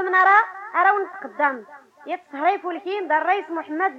المنارة أراون قدام. يتسهري فولكين دار الرئيس محمد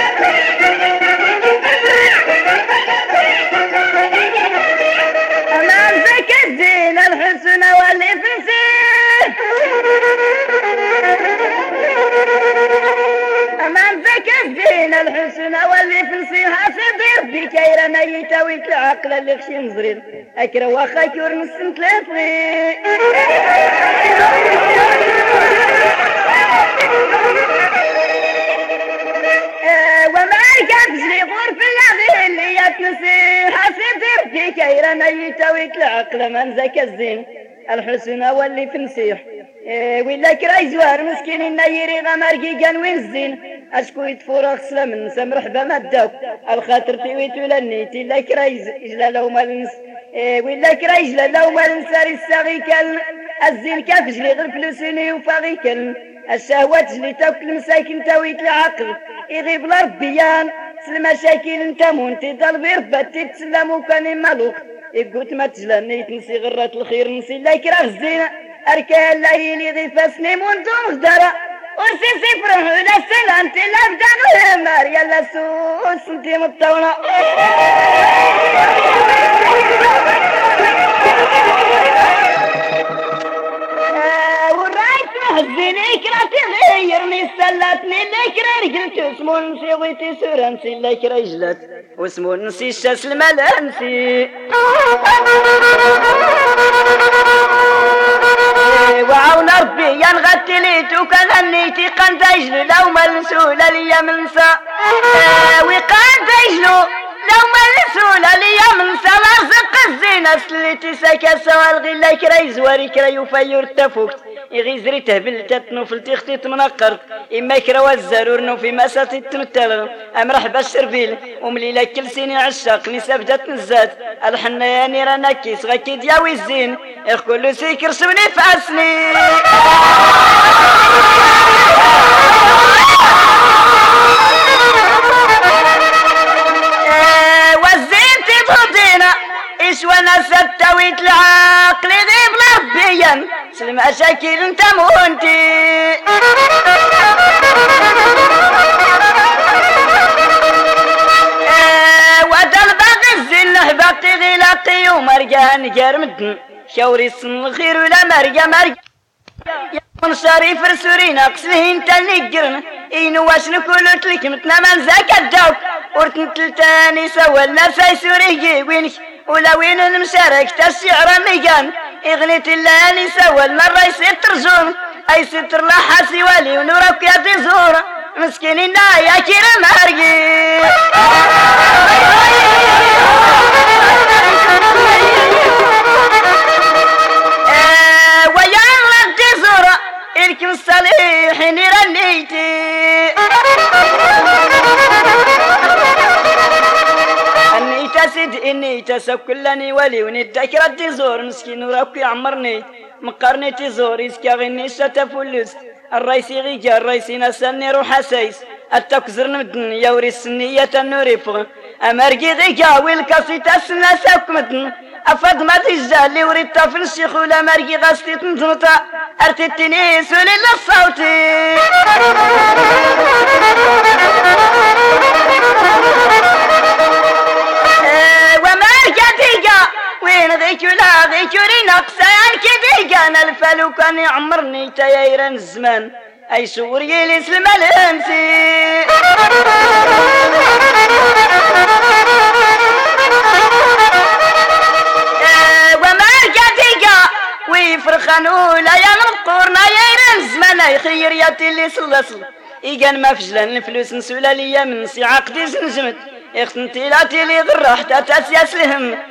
سمومين أكره واخا كور نسن ثلاثي وما كتجري غور في العغي اللي يتنسي حسيت بكي كيرا ميتة ويتلعقل من زكى الزين. الحسن هو اللي في نسيح ولا كراي زوار مسكين النيري غماركي كان وين الزين أشكو يتفورغ سلام نسى مرحبا ما داو. الخاطر تيويت ولا نيتي لا كراي جلاله مال نس إيه ولا كرايج لو ما نساري الساغيكل الزين كاف جلي غير فلوسيني وفاغيكل الشهوات جلي تاكل مساكن تاويت العقل. يغيب لربيان المشاكل انت مونتي ضربي رباتي تسلم وكان مالوك يقوت ما تجلني تنسي غرات الخير نسي لا يكره الزينة أركان ليلي غي فاسني مونتو مخدرة وسيسي فرح ولا سلامتي لا بدغ الهمار يلا سوس انتي مطونة هزيني كرا تغيرني سلاتني لكرا رجلت اسمو نسي ويتي سورة نسي لكرا جلت واسمو نسي الشاس الملانسي وعون ربي ينغتي ليتو كان نيتي قان تجلو لو ملسولة ليا منسى. لو ملسولة ليا منسى لازق الزينة سليتي سكا سوى الغلا كرا يزواري كرا يفير تفوكت يغيزري تهبل تتنو في التيختي تمنقر. إما كرا الزرور نو في مساتي تمتل أمرح بالشربيل ومليلة كل سيني عشاق نساب جات نزات. الحنياني رانا كيس غاكي دياوي الزين كل سيكر سوني فاسني إيش وأنا ستويت العقل ربيا. سلم أشاكل أنت مونتي ودل باقي الزين هبطي جرمدن شوري الصن الخير ولا مرقا مرقا من شريف رسوري ناقص لهين تنقرن إينو واش نقول لك متنا من زاك الدوك ورتن تلتاني سوى الناس سوري وينك ولا وين المشارك الشعر ميقان إغنيت اللاني سوى المرة يصير ترجون أي ستر لا حاسي والي ونورك يا تزور. مسكينين يا كريم هرقي ويا الله تزور. الكم الصالح إني تسد اني تسكلني ولي وندكر التزور مسكين وراك يعمرني. مقرني تزور يسكا غني ستفلس. الرئيس غيجا الرئيس نسني روح سيس التكزر مدن يوري السنية النوريفغ أمرقي غيجا والكاسي تسنى ساكمدن أفاد ما تجالي وريد طفل الشيخ ولا مرقي غاستي تنطنطا أرتتني سولي للصوتي ورينا قسان كي كان الفالو كان يعمرني تيايران الزمان أي سوري لي سلم الانسي جاتيكا ويفرخانو لا يا مقورنا يا الزمان يخير يا تيلي صلصل إيجان ما فجلان الفلوس نسولا ليا من سي عقدي زنجمت اختنتي لا تيلي غرا حتى تاسياس الهم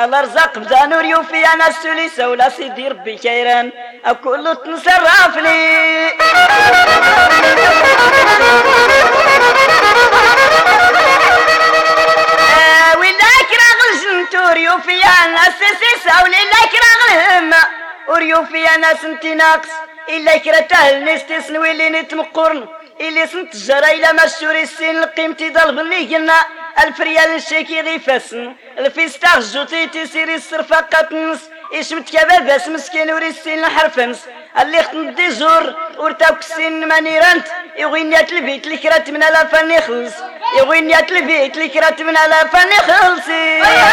الله رزق بدا نور يوفي أنا السليسة ولا سيدي ربي كيران اكل تنصرف لي ولاك راغل جنتور يوفي أنا السيسة وليلاك راغل هم وريوفي أنا سنتي ناقص الا كرته نستسن ويلي نتمقرن. اللي سنت الجرى إلى ما السوري السين لقيمتي ضرب اللي قلنا. الف ريال الشيكي غي فاسن الفيستا جوتي تيسيري الصرفة قطنس يشمت كباباس مسكين وري السين الحرفنس. اللي خطن دي زور ورتاوك السين مانيرانت يغينيات البيت اللي كرات من الافان يخلص يغينيات البيت اللي كرات من الافان وين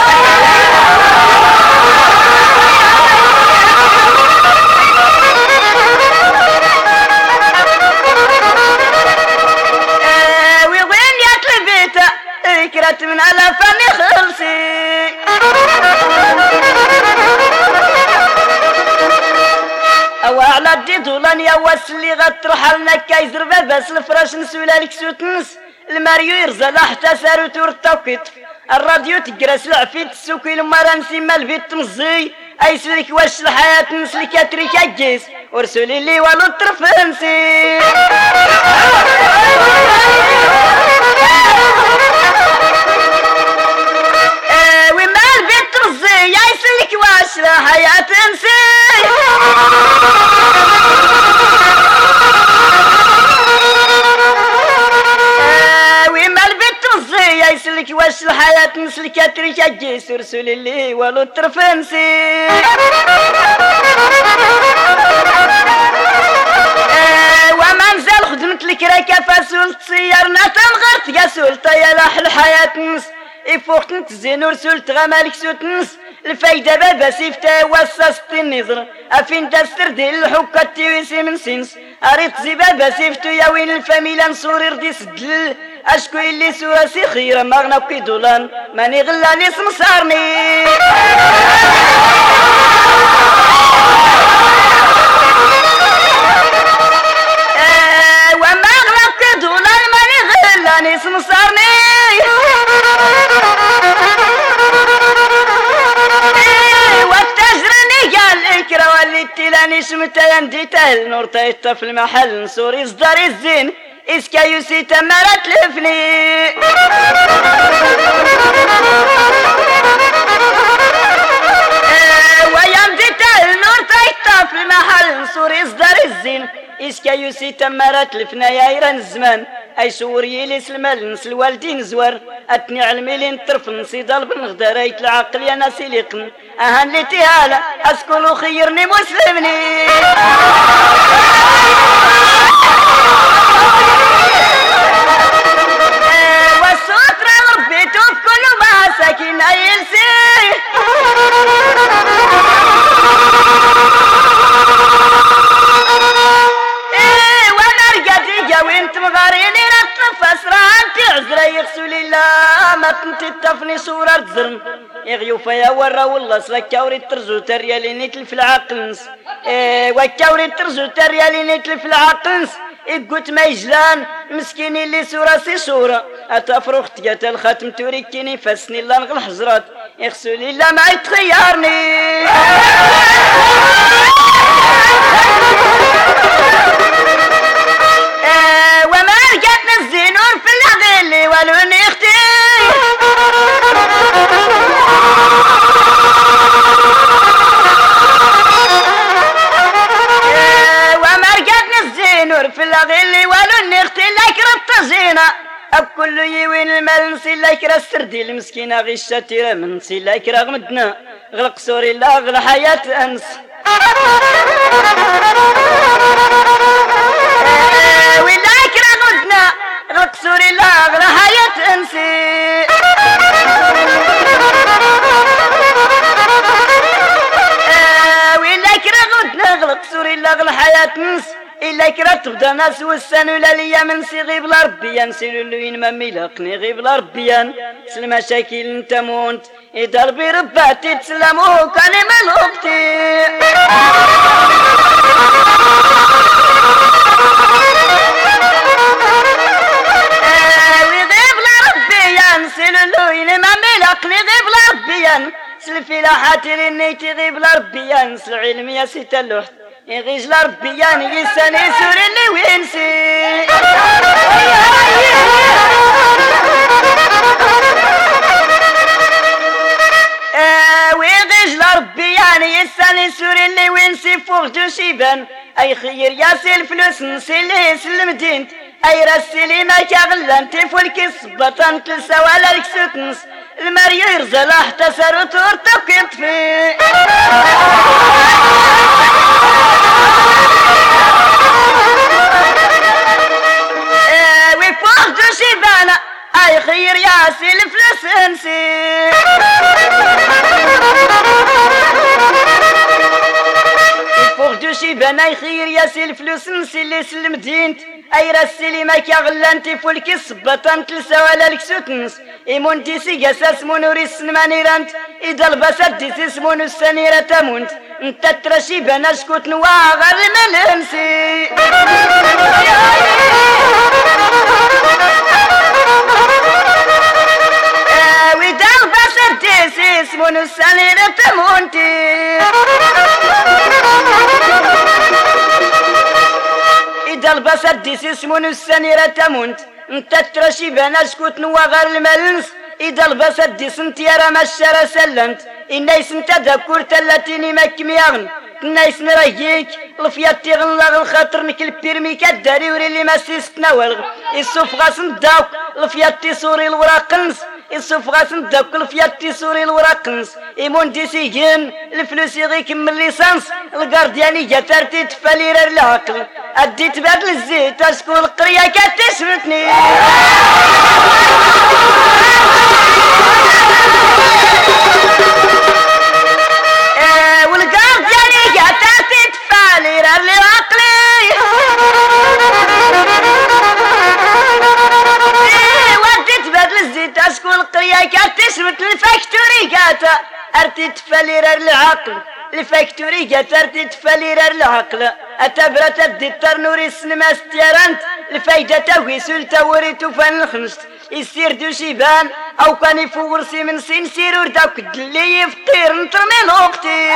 دولان يا واسلي غتروح لنا كايزر باباس الفراش نسولا لك سوتنس الماريو يرزل حتى سارو تور التوقيت الراديو تجرس العفيت السوكي واش الحياة نسلك اتريك اجيس ورسولي لي والو الطرفنسي يسلك واش الحياة نسي آه، وما البيت تمزي يا يسلك واش الحياة نسلك اتريك اجيس ورسولي لي والو الطرفنسي آه، وما نزال خدمت لك راكا فاسول تسيرنا تنغرت يا سولت يا لاح الحياة نس يفوق تنتزين ورسولت غمالك سوت نس الفايدة بابا سيفتا وساست النظر. أفين دستر ديال الحكة التيويسي من سنس. اريد زي بابا سيفتو يا وين الفاميلا نصوري ردي سدل. أشكو اللي سواسي خيرا مغنى كي دولان. ماني غلاني سمسارني آه، وما غلبت دولار ماني غلاني سمسارني قال اكرا واللي لاني شمتا يندي تهل نور تايتا في المحل نصوري صداري الزين إسكا يوسي تمارا تلفني في المحل نصوري صدار الزين. إسكا يوسي تمارات الفنايا إيران الزمان. أي سوري لي سلمان نس الوالدين زوار. أتني علمي لين طرف نسي ضرب نغدر ايت العقل يا ناسي ليقن أهان لي تهالا. اسكن خيرني مسلمني. آه، والسترة ربيتو في كل ساكن تفني صورة تزرم يغيو فيا ورا والله سلكاوري ترزو تريالي نتلف العقلنس إيه وكاوري ترزو تريالي نتلف العقلنس قلت ما يجلان مسكين اللي سورة سي سورة. اتفرخ تقات الختم توريكيني فاسني الله نغل حزرات يغسو لله ما يتخيرني. آه، وما رجعت الزينور في اللحظة اللي والوني أختي آه، وما رجعت الزينور في اللحظة اللي والوني أختي لك ربط زينة أبكل يوين المال نسي لك راه السردي المسكينة غشة تيرا من نسي لك راه غمدنا. غلق سوري لا غل حياة أنس. كرا تبدا ناس ولا ليا من غيب سيرو لوين ما ميلاقني غيب لربيان سل مشاكل انت مونت. إذا ربي ربعتي تسلمو كان لربيان سيرو لوين ما ميلاقني غيب لربيان سل فلاحاتي لني تغيب لربيان سل علمي اللوحت يغيج لربيان يساني سور اللي وينسي ويغيج لربيان يساني سور اللي وينسي فوق جو شيبان اي خير يا سي الفلوس نسي اللي سلم دينت اي راسلي ما كاغلان تيفولك الصبطان تلسا ولا لك ستنس المري يرزل حتى سارو تورتو كنت فيه وفوق شيبانا اي خير ياسي الفلوس انسي. فوق جو شيبانا اي خير ياسي الفلوس نسي اللي سلم دينت أي راسي ما كيغلانتي فولكي صبطان تلسا ولا الكسوتنس إيمون تيسي قاساس مونوري السنمانيرانت إذا البسات ديسي سمونو السنيرة تمونت انت ترشي بنا شكوت نواغر الملمسي ودار بسات ديسي سمونو السنيرة تمونتي ديسي سمونو السنيرة تمونت انت ترشي بنا شكوت نواغر الملمس إذا البسات ديس انت يا رمى الشارع سلنت إنا يسن تذكر تلاتيني مكمياغن إنا يسن ريك الفيات تغلغ الخاطر نك البيرمي كداري وري اللي ما سيستنا والغ السوف غاسن داوك الفيات تيسوري الوراقنس السوف غاسن داوك الفيات تيسوري الوراقنس. إيمون ديسيجين الفلوس يغي كمل ليسانس. القاردياني جا ترتي تفالير العقل أديت بعد الزيت أشكون القرية كتشفتني كانت تشمت الفاكتوري قاتا أرتي تفالي رالي العقل الفاكتوري قاتا أرتي تفالي رالي العقل اتبرا تبدي الترنوري السينما ستيرانت. الفايدة تاوي سلتا وريتو فان الخنشت يسير دو شيبان أو كان يفور سي من سين سيرور داك اللي يفطير. نطر من أختي.